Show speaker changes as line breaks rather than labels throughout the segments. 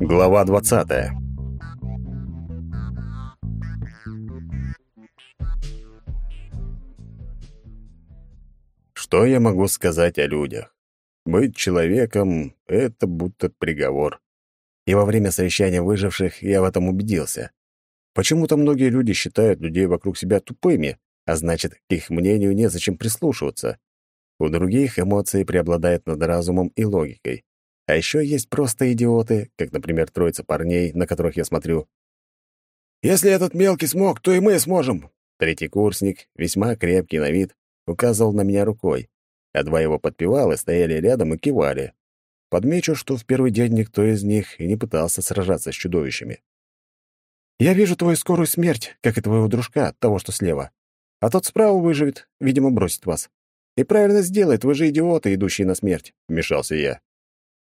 Глава 20. Что я могу сказать о людях? Быть человеком — это будто приговор. И во время совещания выживших я в этом убедился. Почему-то многие люди считают людей вокруг себя тупыми, а значит, к их мнению незачем прислушиваться. У других эмоции преобладают над разумом и логикой. А еще есть просто идиоты, как, например, троица парней, на которых я смотрю. «Если этот мелкий смог, то и мы сможем!» Третий курсник, весьма крепкий на вид, указывал на меня рукой, а два его подпевалы стояли рядом и кивали. Подмечу, что в первый день никто из них и не пытался сражаться с чудовищами. «Я вижу твою скорую смерть, как и твоего дружка, того, что слева. А тот справа выживет, видимо, бросит вас. И правильно сделает, вы же идиоты, идущие на смерть», — вмешался я.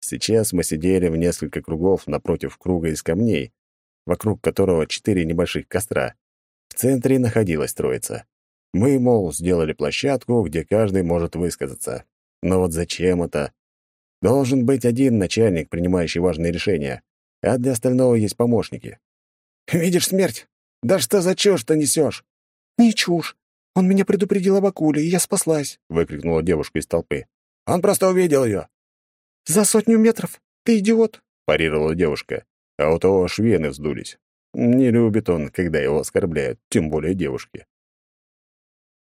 Сейчас мы сидели в несколько кругов напротив круга из камней, вокруг которого четыре небольших костра. В центре находилась троица. Мы, мол, сделали площадку, где каждый может высказаться. Но вот зачем это? Должен быть один начальник, принимающий важные решения, а для остального есть помощники. «Видишь смерть? Да что за чушь ты несешь?»
«Не чушь. Он меня предупредил об акуле, и я спаслась», —
выкрикнула девушка из толпы. «Он просто увидел ее.
«За сотню метров? Ты идиот!»
— парировала девушка, а у того швены вздулись. Не любит он, когда его оскорбляют, тем более девушки.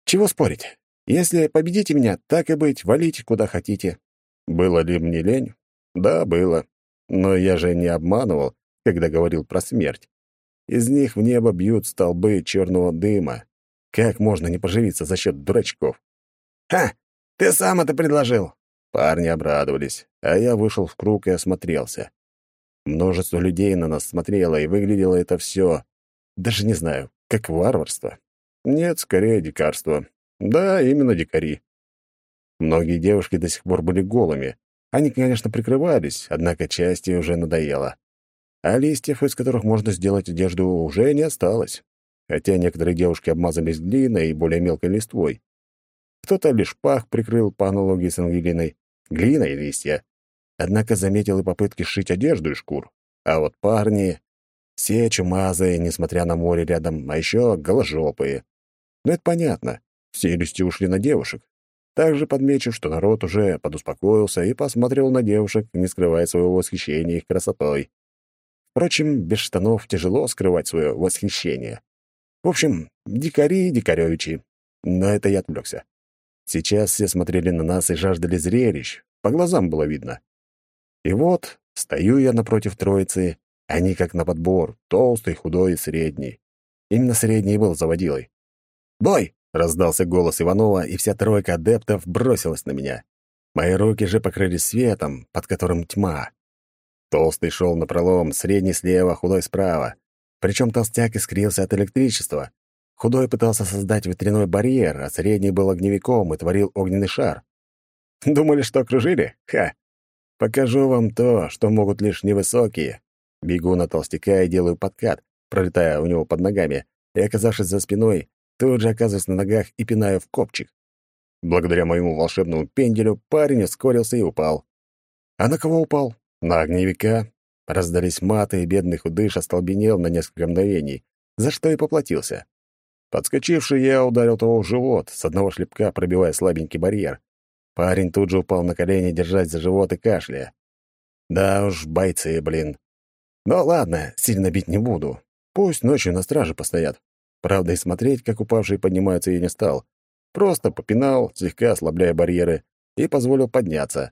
«Чего спорить? Если победите меня, так и быть, валите куда хотите». Было ли мне лень? Да, было. Но я же не обманывал, когда говорил про смерть. Из них в небо бьют столбы черного дыма. Как можно не поживиться за счет дурачков? «Ха! Ты сам это предложил!» Парни обрадовались, а я вышел в круг и осмотрелся. Множество людей на нас смотрело, и выглядело это все, даже не знаю, как варварство. Нет, скорее дикарство. Да, именно дикари. Многие девушки до сих пор были голыми. Они, конечно, прикрывались, однако части уже надоело. А листьев, из которых можно сделать одежду, уже не осталось. Хотя некоторые девушки обмазались глиной и более мелкой листвой. Кто-то лишь пах прикрыл по аналогии с ангелиной, глина и листья. Однако заметил и попытки сшить одежду из шкур. А вот парни... Все чумазые, несмотря на море рядом, а еще голожопые. Но это понятно. Все листья ушли на девушек. Также подмечу, что народ уже подуспокоился и посмотрел на девушек, не скрывая своего восхищения их красотой. Впрочем, без штанов тяжело скрывать свое восхищение. В общем, дикари и дикаревичи. Но это я отвлекся. Сейчас все смотрели на нас и жаждали зрелищ. По глазам было видно. И вот стою я напротив троицы. Они как на подбор, толстый, худой и средний. Именно средний был заводилой. «Бой!» — раздался голос Иванова, и вся тройка адептов бросилась на меня. Мои руки же покрылись светом, под которым тьма. Толстый шел напролом, средний слева, худой справа. Причем толстяк искрился от электричества, Худой пытался создать ветряной барьер, а средний был огневиком и творил огненный шар. Думали, что окружили? Ха! Покажу вам то, что могут лишь невысокие. Бегу на толстяка и делаю подкат, пролетая у него под ногами, и, оказавшись за спиной, тут же оказываюсь на ногах и пинаю в копчик. Благодаря моему волшебному пенделю парень ускорился и упал. А на кого упал? На огневика. Раздались маты, и бедный худыш остолбенел на несколько мгновений, за что и поплатился. Подскочивший, я ударил того в живот, с одного шлепка пробивая слабенький барьер. Парень тут же упал на колени, держась за живот и кашляя. Да уж, бойцы, блин. Ну ладно, сильно бить не буду. Пусть ночью на страже постоят. Правда, и смотреть, как упавшие поднимаются, я не стал. Просто попинал, слегка ослабляя барьеры, и позволил подняться.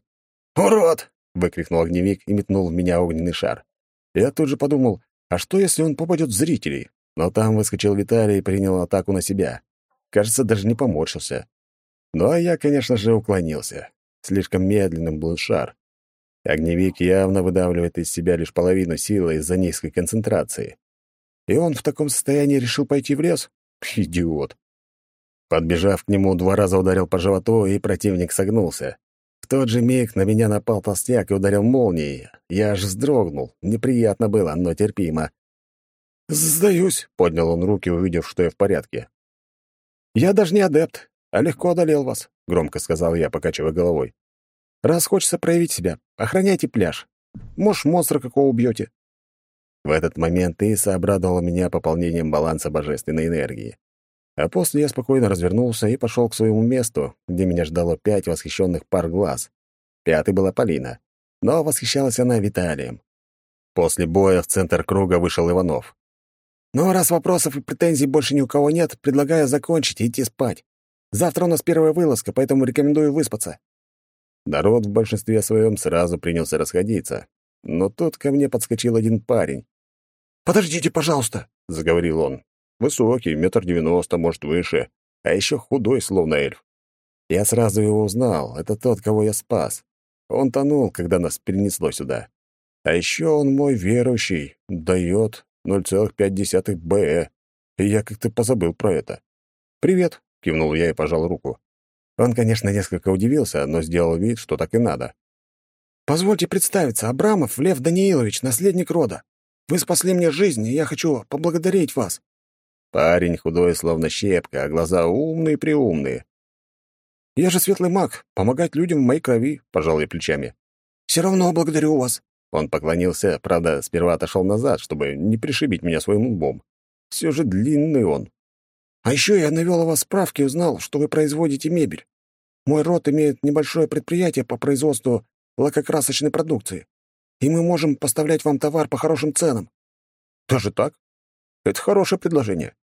«Урод!» — выкрикнул огневик и метнул в меня огненный шар. Я тут же подумал, а что, если он попадет в зрителей? Но там выскочил Виталий и принял атаку на себя. Кажется, даже не поморщился. Ну а я, конечно же, уклонился. Слишком медленным был шар. Огневик явно выдавливает из себя лишь половину силы из-за низкой концентрации. И он в таком состоянии решил пойти в лес? Идиот. Подбежав к нему, два раза ударил по животу, и противник согнулся. В тот же миг на меня напал толстяк и ударил молнией. Я аж вздрогнул. Неприятно было, но терпимо. «Сдаюсь», — поднял он руки, увидев, что я в порядке. «Я даже не адепт, а легко одолел вас», — громко сказал я, покачивая головой. «Раз хочется проявить себя, охраняйте пляж. Может, монстра какого убьете. В этот момент Иса обрадовала меня пополнением баланса божественной энергии. А после я спокойно развернулся и пошел к своему месту, где меня ждало пять восхищенных пар глаз. Пятой была Полина, но восхищалась она Виталием. После боя в центр круга вышел Иванов. «Ну, раз вопросов и претензий больше ни у кого нет, предлагаю закончить и идти спать. Завтра у нас первая вылазка, поэтому рекомендую выспаться». Народ в большинстве своем сразу принялся расходиться. Но тут ко мне подскочил один парень.
«Подождите, пожалуйста», — заговорил он.
Высокий, метр девяносто, может, выше, а еще худой, словно эльф. Я сразу его узнал. Это тот, кого я спас. Он тонул, когда нас перенесло сюда. А еще он мой верующий, дает 0,5 Б. И я как-то позабыл про это. «Привет», — кивнул я и пожал руку. Он, конечно, несколько удивился, но сделал вид, что так и надо.
«Позвольте представиться, Абрамов Лев Даниилович, наследник рода. Вы спасли мне жизнь, и я хочу поблагодарить вас».
Парень худой, словно щепка, а глаза умные-преумные.
«Я же светлый маг, помогать людям в моей крови», — пожал я плечами. «Все равно благодарю вас».
Он поклонился, правда, сперва отошел назад, чтобы не пришибить меня своим лбом. Все же длинный он.
«А еще я навел о вас справки и узнал, что вы производите мебель. Мой род имеет небольшое предприятие по производству лакокрасочной продукции, и мы можем поставлять вам товар по хорошим ценам».
«Даже так? Это хорошее предложение.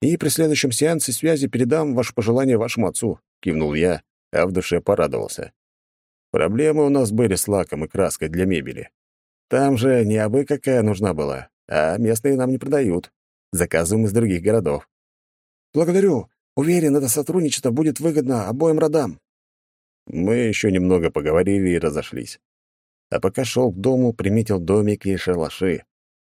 И при следующем сеансе связи передам ваше пожелание вашему отцу», — кивнул я, а в душе порадовался. Проблемы у нас были с лаком и краской для мебели. Там же не абы какая нужна была, а местные нам не продают. Заказываем из других городов.
«Благодарю. Уверен, это сотрудничество будет выгодно обоим родам».
Мы еще немного поговорили и разошлись. А пока шел к дому, приметил домики и шалаши.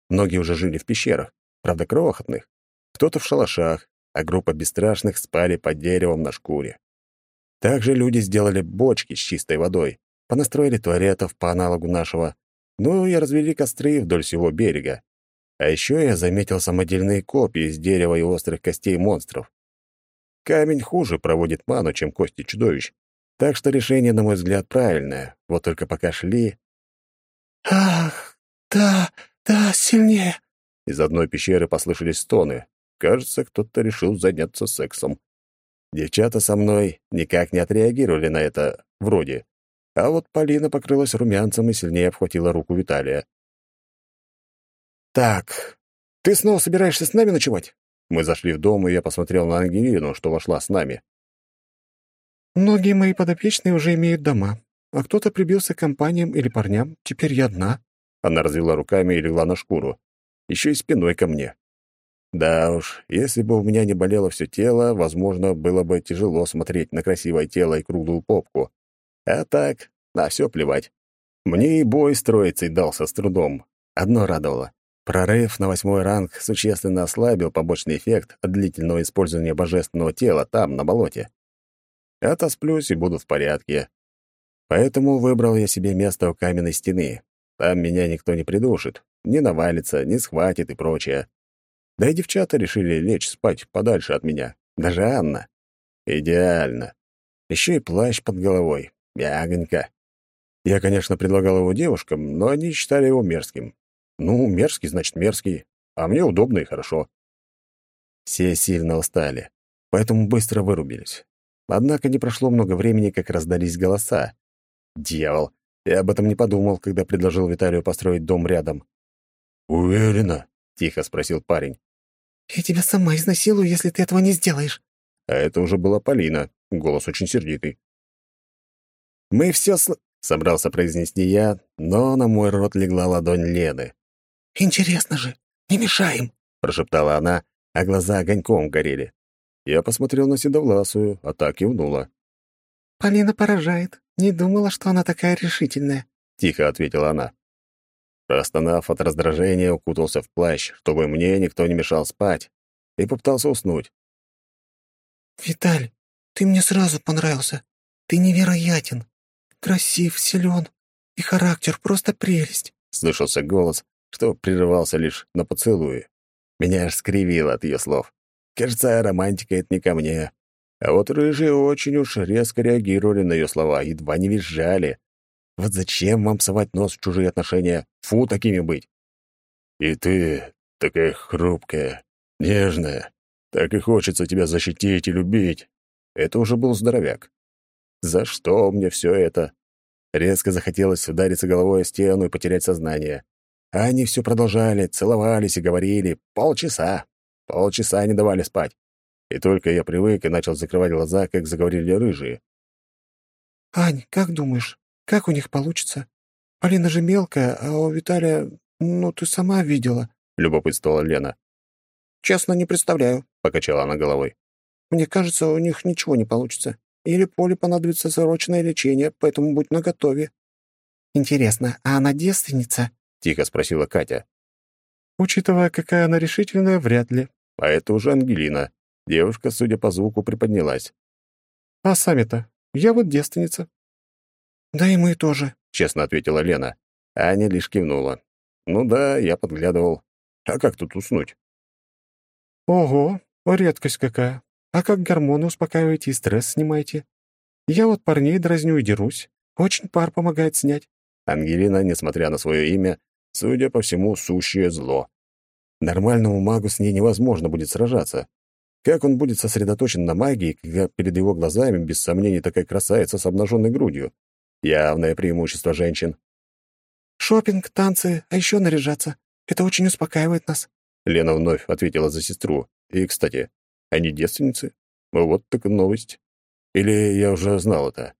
Многие уже жили в пещерах, правда, крохотных. Кто-то в шалашах, а группа бесстрашных спали под деревом на шкуре. Также люди сделали бочки с чистой водой, понастроили туалетов по аналогу нашего, ну и развели костры вдоль всего берега. А еще я заметил самодельные копии из дерева и острых костей монстров. Камень хуже проводит ману, чем кости чудовищ. Так что решение, на мой взгляд, правильное. Вот только пока шли...
«Ах, да, да, сильнее!»
Из одной пещеры послышались стоны. Кажется, кто-то решил заняться сексом. Девчата со мной никак не отреагировали на это, вроде. А вот Полина покрылась румянцем и сильнее обхватила руку Виталия.
«Так, ты снова собираешься с нами ночевать?»
Мы зашли в дом, и я посмотрел на Ангелину, что вошла с нами.
«Многие мои подопечные уже имеют дома, а кто-то прибился к компаниям или парням. Теперь я одна».
Она развела руками и легла на шкуру. Еще и спиной ко мне. Да уж, если бы у меня не болело все тело, возможно, было бы тяжело смотреть на красивое тело и круглую попку. А так, на все плевать. Мне и бой строиться и дался с трудом. Одно радовало. Прорыв на восьмой ранг существенно ослабил побочный эффект от длительного использования божественного тела там, на болоте. Отосплюсь и буду в порядке. Поэтому выбрал я себе место у каменной стены. Там меня никто не придушит, не навалится, не схватит и прочее. Да и девчата решили лечь спать подальше от меня. Даже Анна. Идеально. Еще и плащ под головой. Мягонько. Я, конечно, предлагал его девушкам, но они считали его мерзким. Ну, мерзкий, значит, мерзкий. А мне удобно и хорошо. Все сильно устали, поэтому быстро вырубились. Однако не прошло много времени, как раздались голоса. Дьявол, я об этом не подумал, когда предложил Виталию построить дом рядом. «Уверена?» — тихо спросил парень.
«Я тебя сама изнасилую, если ты этого не сделаешь».
А это уже была Полина, голос очень сердитый. «Мы все сл...» — собрался произнести я, но на мой рот легла ладонь Лены.
«Интересно же, не мешаем», —
прошептала она, а глаза огоньком горели. Я посмотрел на Седовласую, а так кивнула.
«Полина поражает. Не думала, что она такая решительная», —
тихо ответила она. Простонав от раздражения, укутался в плащ, чтобы мне никто не мешал спать, и попытался уснуть.
«Виталь, ты мне сразу понравился. Ты невероятен. Красив, силен. И характер просто прелесть», —
слышался голос, что прерывался лишь на поцелуи. Меня аж скривило от ее слов. Кажется, романтика — это не ко мне. А вот рыжие очень уж резко реагировали на ее слова, едва не визжали. Вот зачем вам совать нос в чужие отношения? Фу, такими быть. И ты такая хрупкая, нежная. Так и хочется тебя защитить и любить. Это уже был здоровяк. За что мне все это? Резко захотелось удариться головой о стену и потерять сознание. А они все продолжали, целовались и говорили. Полчаса. Полчаса не давали спать. И только я привык и начал закрывать глаза, как заговорили рыжие.
«Ань, как думаешь, как у них получится? Полина же мелкая, а у Виталия, ну, ты сама видела», —
любопытствовала Лена.
«Честно, не представляю», — покачала она головой. «Мне кажется, у них ничего не получится. Или Поле понадобится срочное лечение, поэтому будь наготове». «Интересно, а она девственница?»
— тихо спросила Катя.
«Учитывая, какая она решительная, вряд ли».
А это уже Ангелина. Девушка, судя по звуку, приподнялась.
«А сами-то? Я вот девственница». «Да и мы тоже», —
честно ответила Лена. Аня лишь кивнула. «Ну да, я подглядывал. А как тут уснуть?»
«Ого, редкость какая. А как гормоны успокаиваете и стресс снимаете? Я вот парней дразню и дерусь. Очень пар помогает снять».
Ангелина, несмотря на свое имя, судя по всему, сущее зло. Нормальному магу с ней невозможно будет сражаться. Как он будет сосредоточен на магии, когда перед его глазами, без сомнений, такая красавица с обнаженной грудью? Явное преимущество женщин.
Шопинг, танцы, а еще наряжаться. Это очень успокаивает нас.
Лена вновь ответила за сестру. И, кстати, они девственницы? Вот так новость. Или я уже знал это?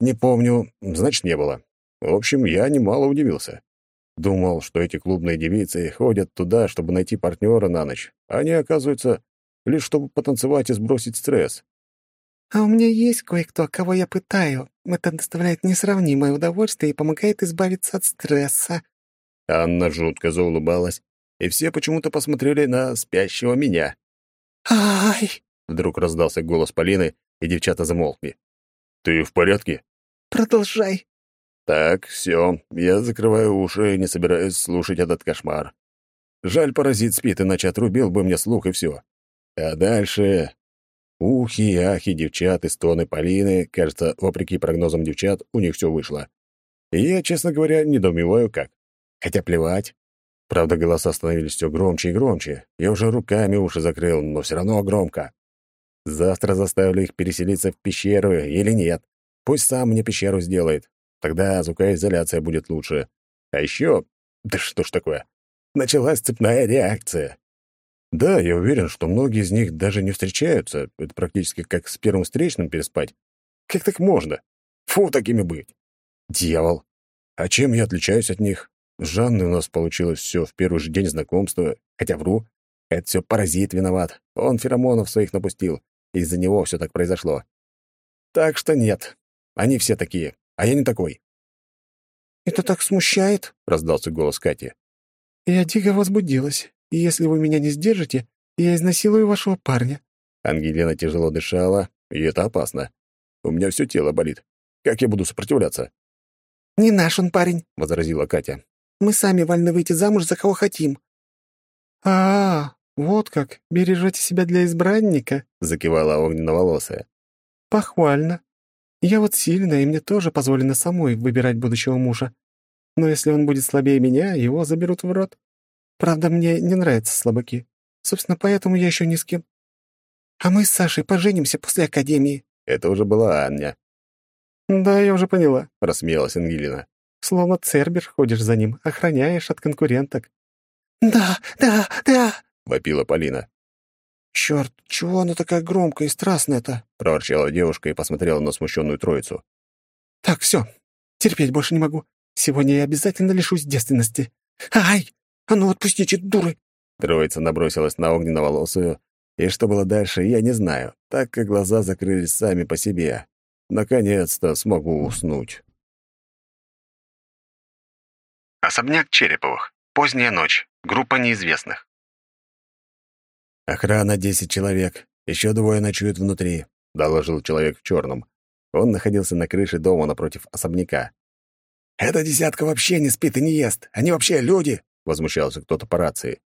Не помню, значит, не было. В общем, я немало удивился. Думал, что эти клубные девицы ходят туда, чтобы найти партнера на ночь. Они, оказывается, лишь чтобы потанцевать и сбросить стресс.
«А у меня есть кое-кто, кого я пытаю. Это доставляет несравнимое удовольствие и помогает избавиться от стресса».
Анна жутко заулыбалась, и все почему-то посмотрели на спящего меня.
«Ай!»
— вдруг раздался голос Полины, и девчата замолкли. «Ты в порядке?»
«Продолжай».
«Так, все, я закрываю уши и не собираюсь слушать этот кошмар. Жаль, паразит спит, иначе отрубил бы мне слух и все. А дальше... Ухи и ахи девчат и стоны Полины, кажется, вопреки прогнозам девчат, у них все вышло. И я, честно говоря, недоумеваю как. Хотя плевать. Правда, голоса становились все громче и громче. Я уже руками уши закрыл, но все равно громко. Завтра заставлю их переселиться в пещеру или нет. Пусть сам мне пещеру сделает. Тогда звукоизоляция будет лучше. А еще... Да что ж такое? Началась цепная реакция. Да, я уверен, что многие из них даже не встречаются. Это практически как с первым встречным переспать. Как так можно? Фу, такими быть. Дьявол. А чем я отличаюсь от них? С Жанной у нас получилось все в первый же день знакомства, хотя вру. Это все паразит виноват. Он феромонов своих напустил. Из-за него все так произошло. Так что нет. Они все такие, а я не такой.
«Это так смущает?»
— раздался голос Кати.
«Я дико возбудилась и если вы меня не сдержите, я изнасилую вашего парня».
Ангелина тяжело дышала, и это опасно. У меня все тело болит. Как я буду сопротивляться?
«Не наш он парень», —
возразила Катя.
«Мы сами вольны выйти замуж за кого хотим». «А, -а вот как, бережете себя для избранника», —
закивала огненноволосая.
«Похвально. Я вот сильная, и мне тоже позволено самой выбирать будущего мужа. Но если он будет слабее меня, его заберут в рот. Правда, мне не нравятся слабаки. Собственно, поэтому я еще ни с кем. А мы с Сашей поженимся после академии.
Это уже была Аня.
Да, я уже поняла,
рассмеялась Ангелина.
Словно Цербер ходишь за ним, охраняешь от конкуренток. Да, да, да,
вопила Полина.
Черт, чего она такая громкая и страстная-то?
проворчала девушка и посмотрела на смущенную троицу.
Так, все, терпеть больше не могу. Сегодня я обязательно лишусь девственности. Ай! «А ну, отпустите, дуры!»
Троица набросилась на огненно-волосую, и что было дальше, я не знаю, так как глаза закрылись сами по себе. Наконец-то смогу уснуть.
Особняк Череповых. Поздняя ночь. Группа неизвестных.
«Охрана десять человек. Еще двое ночуют внутри», — доложил человек в черном. Он находился на крыше дома напротив особняка.
«Эта десятка вообще не спит и не ест. Они вообще люди!»
возмущался кто-то по рации.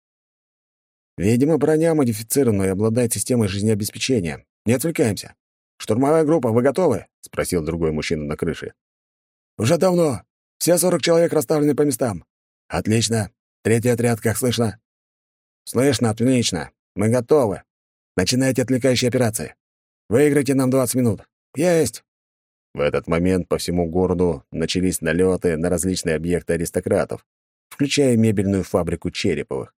Видимо, броня модифицированная и обладает системой жизнеобеспечения. Не отвлекаемся. Штурмовая группа, вы готовы? спросил другой мужчина на крыше.
«Уже давно. Все сорок человек расставлены по местам». «Отлично. Третий отряд, как слышно?» «Слышно, отлично. Мы готовы. Начинайте отвлекающие операции. Выиграйте нам 20 минут. Есть!»
В этот момент по всему городу начались налеты на различные объекты аристократов, включая мебельную фабрику Череповых.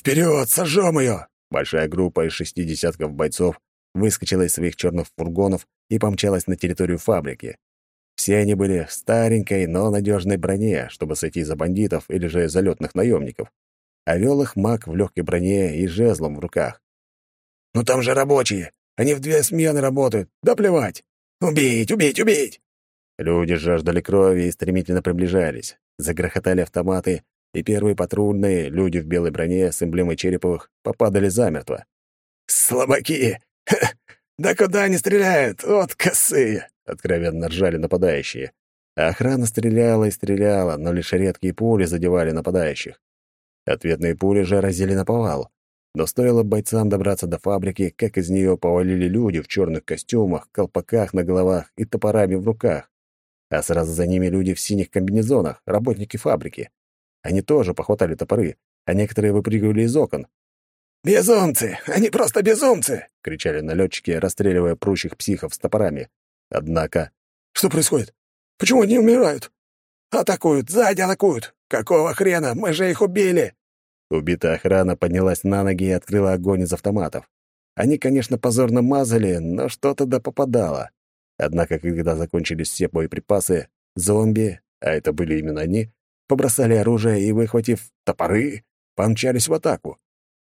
«Вперед, сожжем ее!»
Большая группа из шести десятков бойцов выскочила из своих черных фургонов и помчалась на территорию фабрики. Все они были в старенькой, но надежной броне, чтобы сойти за бандитов или же залетных наемников. А вел их маг в легкой броне и жезлом в руках.
«Ну там же рабочие! Они в две смены работают! Да плевать! Убить, убить, убить!»
Люди жаждали крови и стремительно приближались. Загрохотали автоматы, и первые патрульные, люди в белой броне с эмблемой Череповых, попадали замертво.
«Слабаки! Ха! Да куда они стреляют? Вот косые!»
— откровенно ржали нападающие. Охрана стреляла и стреляла, но лишь редкие пули задевали нападающих. Ответные пули же разили на повал. Но стоило бойцам добраться до фабрики, как из нее повалили люди в черных костюмах, колпаках на головах и топорами в руках. А сразу за ними люди в синих комбинезонах, работники фабрики. Они тоже похватали топоры, а некоторые выпрыгивали из окон.
«Безумцы! Они просто безумцы!»
— кричали налетчики, расстреливая прущих психов с топорами. Однако...
«Что происходит? Почему они умирают? Атакуют, сзади атакуют! Какого хрена? Мы же их убили!»
Убитая охрана поднялась на ноги и открыла огонь из автоматов. Они, конечно, позорно мазали, но что-то да попадало. Однако, когда закончились все боеприпасы, зомби, а это были именно они, побросали оружие и, выхватив топоры, помчались в атаку.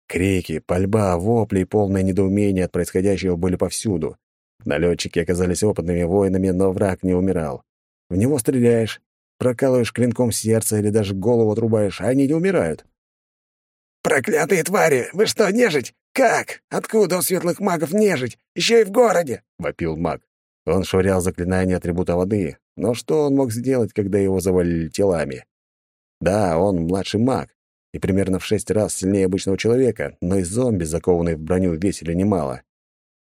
Крики, пальба, вопли и полное недоумение от происходящего были повсюду. Налетчики оказались опытными воинами, но враг не умирал. В него стреляешь, прокалываешь клинком сердце или даже голову отрубаешь, а они не умирают.
«Проклятые твари! Вы что, нежить? Как? Откуда у светлых магов нежить? Еще и в городе!»
— вопил маг. Он швырял заклинания атрибута воды, но что он мог сделать, когда его завалили телами? Да, он младший маг, и примерно в шесть раз сильнее обычного человека, но и зомби, закованные в броню, весили немало.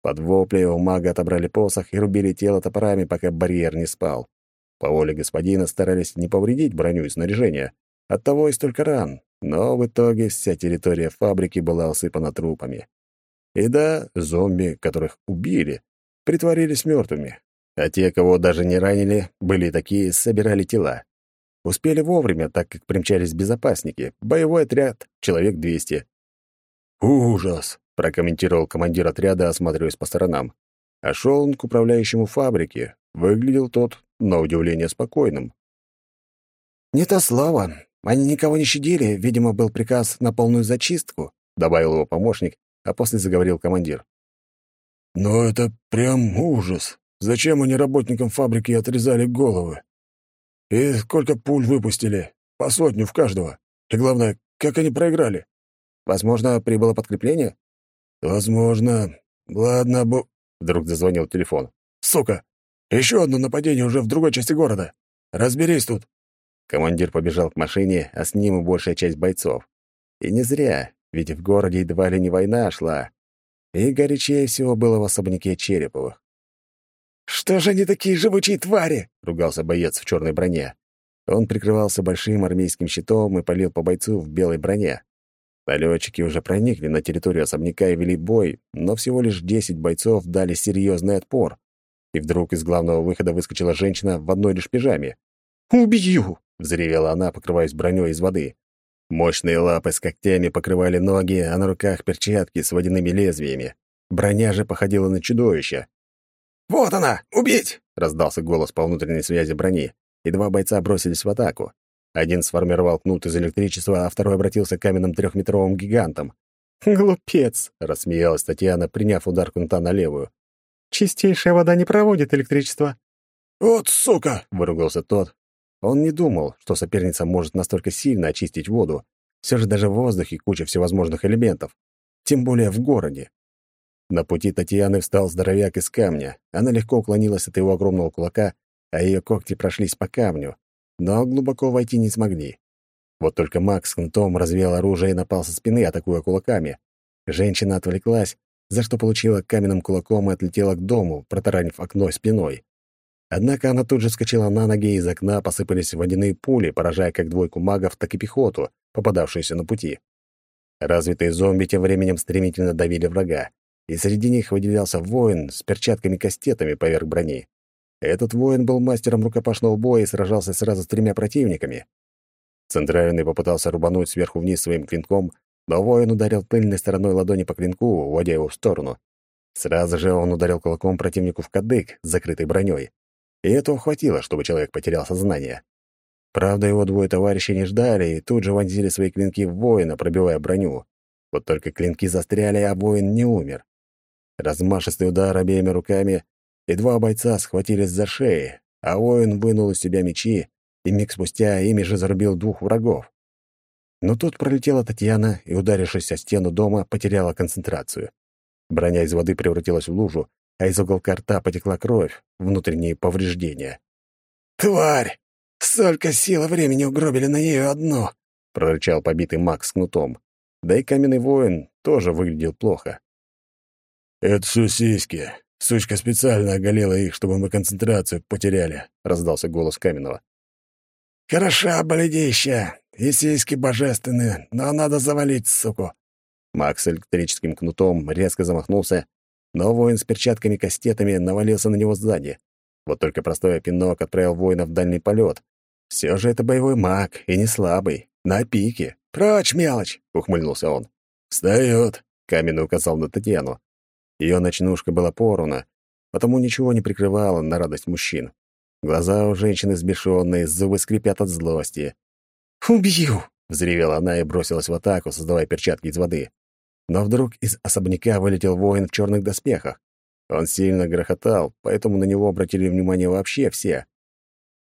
Под вопли у мага отобрали посох и рубили тело топорами, пока барьер не спал. По воле господина старались не повредить броню и снаряжение. Оттого и столько ран, но в итоге вся территория фабрики была усыпана трупами. И да, зомби, которых убили, притворились мертвыми, а те, кого даже не ранили, были такие, собирали тела. Успели вовремя, так как примчались безопасники, боевой отряд, человек 200. «Ужас!» — прокомментировал командир отряда, осматриваясь по сторонам. А шел он к управляющему фабрики. Выглядел тот, на удивление, спокойным.
«Не то слово. Они никого не щадили, видимо, был приказ на полную зачистку», — добавил его помощник, а после заговорил командир.
«Но это прям ужас. Зачем они работникам фабрики отрезали головы? И сколько пуль выпустили? По сотню в каждого. И главное, как они проиграли?
Возможно, прибыло подкрепление?
Возможно. Ладно, бу...»
Вдруг зазвонил телефон.
«Сука! Еще одно нападение уже в другой части города. Разберись тут!»
Командир побежал к машине, а с ним и большая часть бойцов. И не зря, ведь в городе едва ли не война шла. И горячее всего было в особняке Череповых.
«Что же они такие живучие твари?»
— ругался боец в черной броне. Он прикрывался большим армейским щитом и полил по бойцу в белой броне. Налетчики уже проникли на территорию особняка и вели бой, но всего лишь десять бойцов дали серьезный отпор. И вдруг из главного выхода выскочила женщина в одной лишь пижаме.
«Убью!»
— взревела она, покрываясь броней из воды. Мощные лапы с когтями покрывали ноги, а на руках перчатки с водяными лезвиями. Броня же походила на чудовище.
«Вот она! Убить!»
— раздался голос по внутренней связи брони, и два бойца бросились в атаку. Один сформировал кнут из электричества, а второй обратился к каменным трехметровым гигантам.
«Глупец!»
— рассмеялась Татьяна, приняв удар кнута на левую.
«Чистейшая вода не проводит электричество».
«Вот сука!»
— выругался тот, он не думал, что соперница может настолько сильно очистить воду. Все же даже в воздухе куча всевозможных элементов. Тем более в городе. На пути Татьяны встал здоровяк из камня. Она легко уклонилась от его огромного кулака, а ее когти прошлись по камню. Но глубоко войти не смогли. Вот только Макс с кнутом развел оружие и напал со спины, атакуя кулаками. Женщина отвлеклась, за что получила каменным кулаком и отлетела к дому, протаранив окно спиной. Однако она тут же вскочила на ноги, и из окна посыпались водяные пули, поражая как двойку магов, так и пехоту, попадавшуюся на пути. Развитые зомби тем временем стремительно давили врага, и среди них выделялся воин с перчатками-кастетами поверх брони. Этот воин был мастером рукопашного боя и сражался сразу с тремя противниками. Центральный попытался рубануть сверху вниз своим клинком, но воин ударил тыльной стороной ладони по клинку, уводя его в сторону. Сразу же он ударил кулаком противнику в кадык, закрытый броней. И этого хватило, чтобы человек потерял сознание. Правда, его двое товарищей не ждали и тут же вонзили свои клинки в воина, пробивая броню. Вот только клинки застряли, а воин не умер. Размашистый удар обеими руками, и два бойца схватились за шеи, а воин вынул из себя мечи, и миг спустя ими же зарубил двух врагов. Но тут пролетела Татьяна и, ударившись о стену дома, потеряла концентрацию. Броня из воды превратилась в лужу, а из уголка рта потекла кровь, внутренние повреждения.
«Тварь! Столько сил и времени угробили на нее одно!»
— прорычал побитый маг с кнутом. Да и каменный воин тоже выглядел плохо.
«Это все сиськи. Сучка специально оголила их, чтобы мы концентрацию потеряли», — раздался голос каменного.
«Хороша бледища, и сиськи божественные, но надо завалить, суку».
Макс электрическим кнутом резко замахнулся, но воин с перчатками-кастетами навалился на него сзади. Вот только простой пинок отправил воина в дальний полет. Все же это боевой маг, и не слабый, на пике.
«Прочь, мелочь!»
— ухмыльнулся он.
«Встает!»
— каменный указал на Татьяну. Ее ночнушка была порвана, потому ничего не прикрывала на радость мужчин. Глаза у женщины сбешенные, зубы скрипят от злости.
«Убью!»
— взревела она и бросилась в атаку, создавая перчатки из воды. Но вдруг из особняка вылетел воин в черных доспехах. Он сильно грохотал, поэтому на него обратили внимание вообще все.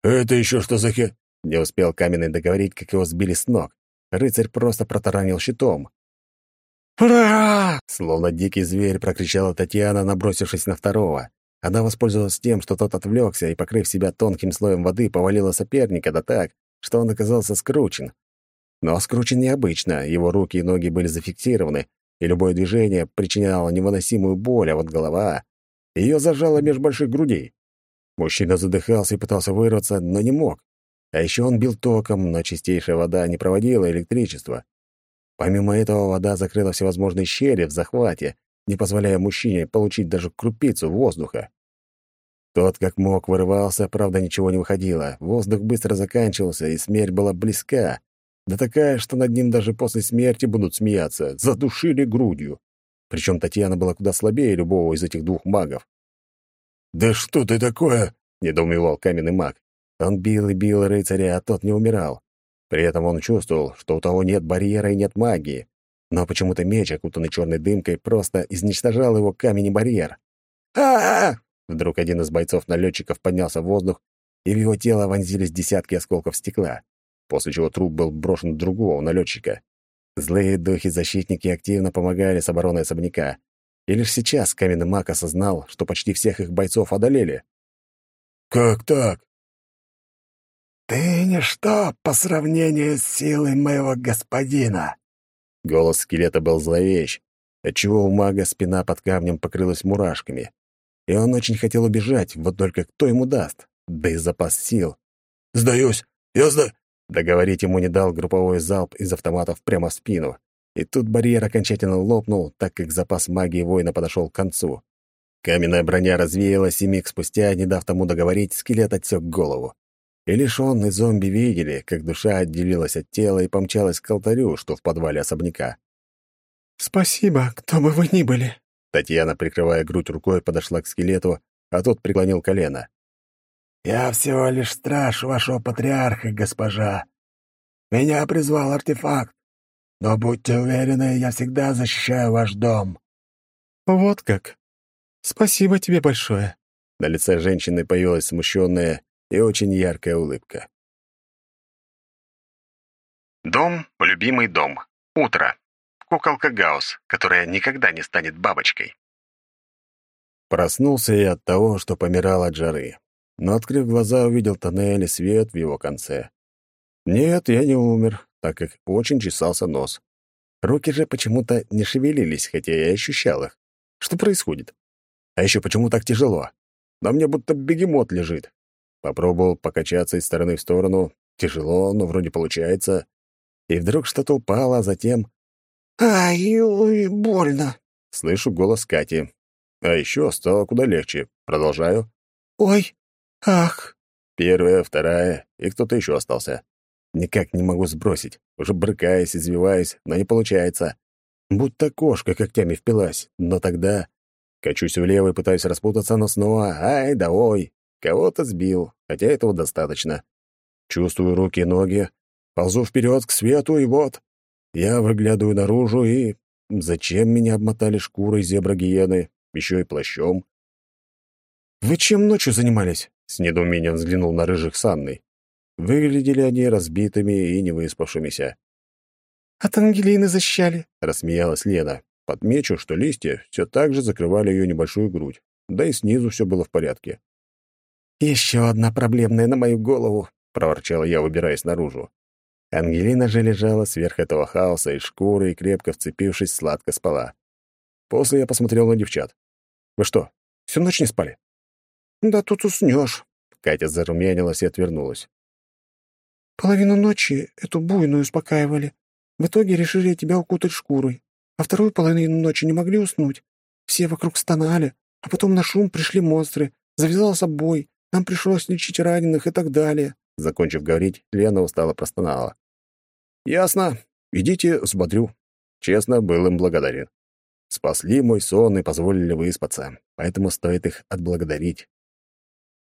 «Это еще что за хе...»
Не успел каменный договорить, как его сбили с ног. Рыцарь просто протаранил щитом.
«Ура!»
Словно дикий зверь прокричала Татьяна, набросившись на второго. Она воспользовалась тем, что тот отвлекся и, покрыв себя тонким слоем воды, повалила соперника да так, что он оказался скручен. Но скручен необычно, его руки и ноги были зафиксированы, и любое движение причиняло невыносимую боль, а вот голова... Ее зажало меж больших грудей. Мужчина задыхался и пытался вырваться, но не мог. А еще он бил током, но чистейшая вода не проводила электричество. Помимо этого, вода закрыла всевозможные щели в захвате, не позволяя мужчине получить даже крупицу воздуха. Тот, как мог, вырывался, правда, ничего не выходило. Воздух быстро заканчивался, и смерть была близка. Да такая, что над ним даже после смерти будут смеяться. Задушили грудью. Причем Татьяна была куда слабее любого из этих двух магов.
«Да что ты такое?» — недоумевал каменный маг.
Он бил и бил рыцаря, а тот не умирал. При этом он чувствовал, что у того нет барьера и нет магии. Но почему-то меч, окутанный черной дымкой, просто изничтожал его камень и барьер. а, -а, -а Вдруг один из бойцов-налетчиков поднялся в воздух, и в его тело вонзились десятки осколков стекла, после чего труп был брошен другого налетчика. Злые духи-защитники активно помогали с обороной особняка, и лишь сейчас каменный маг осознал, что почти всех их бойцов одолели.
«Как так?»
«Ты ничто по сравнению с силой моего господина!»
Голос скелета был зловещ, отчего у мага спина под камнем покрылась мурашками. И он очень хотел убежать, вот только кто ему даст? Да и запас сил.
«Сдаюсь! Я сда...»
Договорить ему не дал групповой залп из автоматов прямо в спину. И тут барьер окончательно лопнул, так как запас магии воина подошел к концу. Каменная броня развеялась, и миг спустя, не дав тому договорить, скелет отсек голову. И лишь он и зомби видели, как душа отделилась от тела и помчалась к алтарю, что в подвале особняка.
«Спасибо, кто бы вы ни были».
Татьяна, прикрывая грудь рукой, подошла к скелету, а тот преклонил колено.
«Я всего лишь страж вашего патриарха, госпожа. Меня призвал артефакт, но будьте уверены, я всегда защищаю ваш дом».
«Вот как. Спасибо тебе большое».
На лице женщины появилась смущенная и очень яркая улыбка.
Дом — любимый дом. Утро. Куколка Гаус, которая никогда не станет бабочкой.
Проснулся я от того, что помирал от жары. Но, открыв глаза, увидел тоннель и свет в его конце. Нет, я не умер, так как очень чесался нос. Руки же почему-то не шевелились, хотя я ощущал их. Что происходит? А еще почему так тяжело? На мне будто бегемот лежит. Попробовал покачаться из стороны в сторону. Тяжело, но вроде получается. И вдруг что-то упало, а затем...
«Ай, ой, больно!»
Слышу голос Кати. А еще стало куда легче. Продолжаю.
«Ой, ах!»
Первая, вторая, и кто-то еще остался. Никак не могу сбросить. Уже брыкаясь, извиваясь, но не получается. Будто кошка когтями впилась. Но тогда... Качусь влево и пытаюсь распутаться, но снова... Ай да ой! Кого-то сбил, хотя этого достаточно. Чувствую руки и ноги. Ползу вперед к свету, и вот... Я выглядываю наружу, и... Зачем меня обмотали шкурой зебра-гиены, еще и плащом? «Вы чем ночью занимались?» — с недоумением взглянул на рыжих с Анной. Выглядели они разбитыми и невыспавшимися.
«От Ангелины защищали», —
рассмеялась Лена. Подмечу, что листья все так же закрывали ее небольшую грудь, да и снизу все было в порядке.
«Еще одна проблемная на мою голову», — проворчала я, выбираясь наружу.
Ангелина же лежала сверх этого хаоса из шкуры и, крепко вцепившись, сладко спала. После я посмотрел на девчат. «Вы что, всю ночь не спали?»
«Да тут уснешь», —
Катя зарумянилась и отвернулась.
«Половину ночи эту буйную успокаивали. В итоге решили тебя укутать шкурой, а вторую половину ночи не могли уснуть. Все вокруг стонали, а потом на шум пришли монстры, завязался бой, нам пришлось лечить раненых и так далее».
Закончив говорить, Лена устало простонала. «Ясно. Идите, взбодрю». Честно, был им благодарен. Спасли мой сон и позволили выспаться, поэтому стоит их отблагодарить.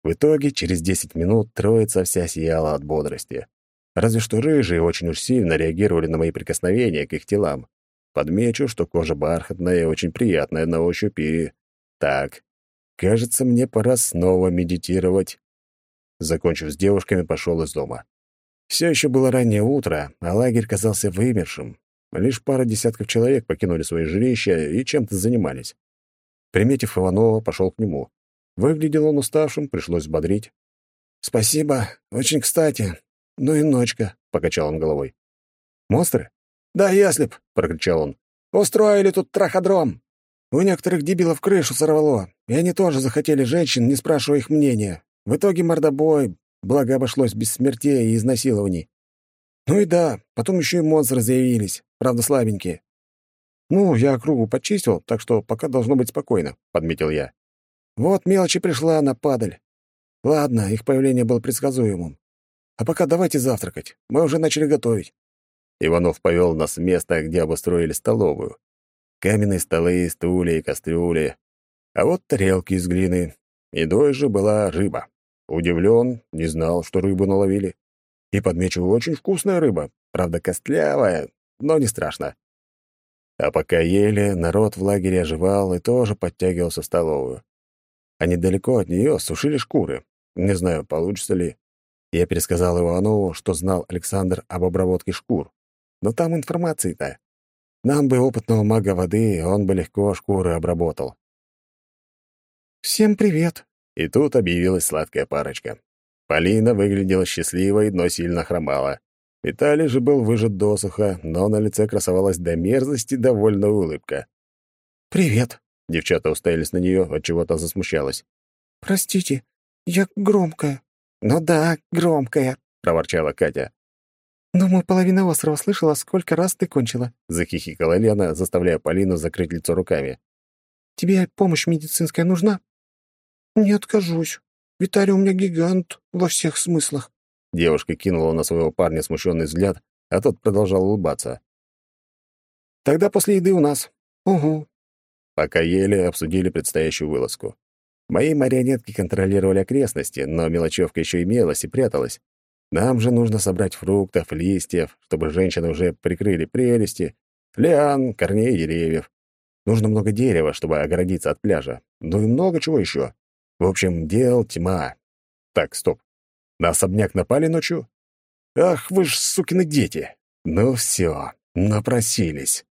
В итоге, через десять минут троица вся сияла от бодрости. Разве что рыжие очень уж сильно реагировали на мои прикосновения к их телам. Подмечу, что кожа бархатная и очень приятная на ощупь и... Так, кажется, мне пора снова медитировать. Закончив с девушками, пошел из дома. Все еще было раннее утро, а лагерь казался вымершим. Лишь пара десятков человек покинули свои жилища и чем-то занимались. Приметив Иванова, пошел к нему. Выглядел он уставшим, пришлось бодрить.
«Спасибо, очень кстати. Ну и ночка», — покачал он головой.
«Монстры?»
«Да, яслеп», —
прокричал он.
«Устроили тут траходром. У некоторых дебилов крышу сорвало, и они тоже захотели женщин, не спрашивая их мнения. В итоге мордобой, благо обошлось без смертей и изнасилований. Ну и да, потом еще и монстры заявились, правда слабенькие.
«Ну, я округу почистил, так что пока должно быть спокойно», — подметил я.
«Вот мелочи пришла на падаль. Ладно, их появление было предсказуемым. А пока давайте завтракать. Мы уже начали готовить».
Иванов повел нас в место, где обустроили столовую. Каменные столы, стулья и кастрюли. А вот тарелки из глины. Едой же была рыба. Удивлен, не знал, что рыбу наловили. И, подмечу, очень вкусная рыба. Правда, костлявая, но не страшно. А пока ели, народ в лагере оживал и тоже подтягивался в столовую. А недалеко от нее сушили шкуры. Не знаю, получится ли. Я пересказал Иванову, что знал Александр об обработке шкур. Но там информации-то. Нам бы опытного мага воды, он бы легко шкуры обработал.
«Всем привет!»
И тут объявилась сладкая парочка. Полина выглядела счастливой, но сильно хромала. Виталий же был выжат досуха, но на лице красовалась до мерзости довольная улыбка.
«Привет!»
— девчата уставились на нее, от чего то засмущалась.
«Простите, я громкая». «Ну да, громкая», — проворчала Катя. «Думаю, половина острова слышала, сколько раз ты кончила», —
захихикала Лена, заставляя Полину закрыть лицо руками.
«Тебе помощь медицинская нужна?» «Не откажусь. Виталий у меня гигант во всех смыслах».
Девушка кинула на своего парня смущенный взгляд, а тот продолжал улыбаться. «Тогда после еды у нас».
«Угу».
Пока ели, обсудили предстоящую вылазку. Мои марионетки контролировали окрестности, но мелочевка еще имелась и пряталась. Нам же нужно собрать фруктов, листьев, чтобы женщины уже прикрыли прелести, лиан, корней деревьев. Нужно много дерева, чтобы оградиться от пляжа. Ну и много чего еще. В общем, дел тьма. Так, стоп. На особняк напали ночью? Ах, вы ж сукины дети. Ну все, напросились.